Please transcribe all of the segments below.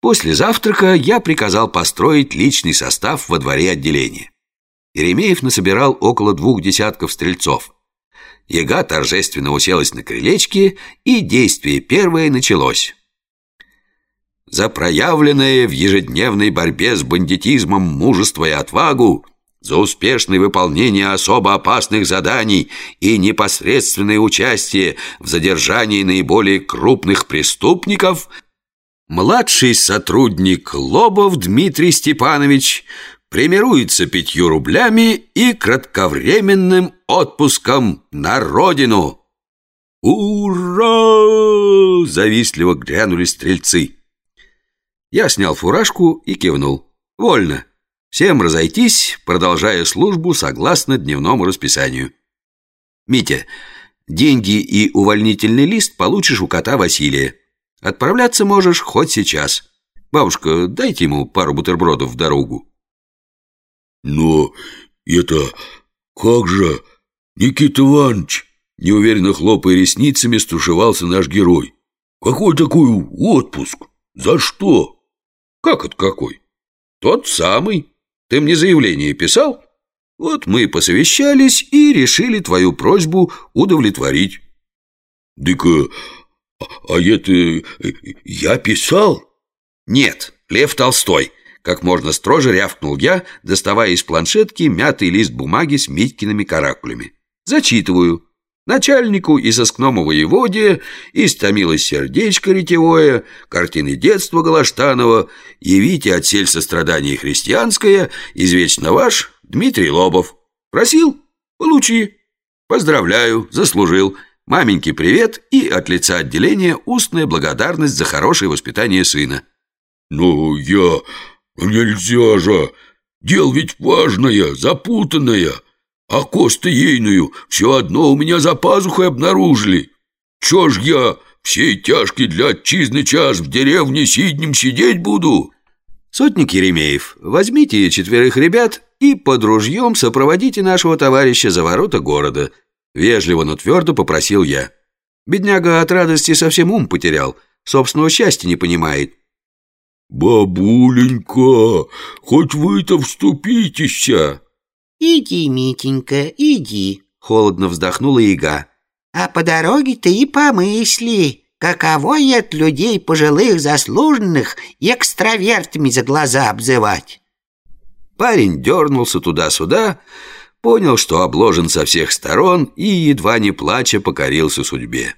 После завтрака я приказал построить личный состав во дворе отделения. Еремеев насобирал около двух десятков стрельцов. Яга торжественно уселась на крылечке, и действие первое началось. За проявленное в ежедневной борьбе с бандитизмом мужество и отвагу, за успешное выполнение особо опасных заданий и непосредственное участие в задержании наиболее крупных преступников – Младший сотрудник Лобов Дмитрий Степанович премируется пятью рублями и кратковременным отпуском на родину. «Ура!» – завистливо грянули стрельцы. Я снял фуражку и кивнул. «Вольно. Всем разойтись, продолжая службу согласно дневному расписанию. Митя, деньги и увольнительный лист получишь у кота Василия. Отправляться можешь хоть сейчас. Бабушка, дайте ему пару бутербродов в дорогу. Но это как же, Никита Иванович? Неуверенно хлопая ресницами, стушевался наш герой. Какой такой отпуск? За что? Как это какой? Тот самый. Ты мне заявление писал? Вот мы посовещались и решили твою просьбу удовлетворить. Дыка, «А это я писал?» «Нет, Лев Толстой», — как можно строже рявкнул я, доставая из планшетки мятый лист бумаги с Митькиными каракулями. «Зачитываю. Начальнику и соскному воеводе истомилось сердечко ретевое, картины детства Галаштанова, явите отсель сострадания христианское, извечно ваш Дмитрий Лобов. Просил? Получи. Поздравляю, заслужил». Маменьке привет и от лица отделения устная благодарность за хорошее воспитание сына. «Ну, я... Нельзя же! Дел ведь важное, запутанное, а косты ейную все одно у меня за пазухой обнаружили. Че ж я всей тяжкий для отчизны час в деревне сиднем сидеть буду?» «Сотник Еремеев, возьмите четверых ребят и под ружьем сопроводите нашего товарища за ворота города». Вежливо, но твердо попросил я. Бедняга от радости совсем ум потерял, собственного счастья не понимает. «Бабуленька, хоть вы-то вступитесь!» «Иди, Митенька, иди!» — холодно вздохнула яга. «А по дороге ты и помысли, каково и от людей пожилых заслуженных экстравертами за глаза обзывать!» Парень дернулся туда-сюда, понял, что обложен со всех сторон и, едва не плача, покорился судьбе.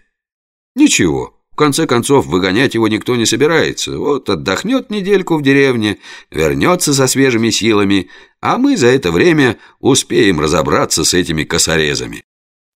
Ничего, в конце концов, выгонять его никто не собирается. Вот отдохнет недельку в деревне, вернется со свежими силами, а мы за это время успеем разобраться с этими косорезами.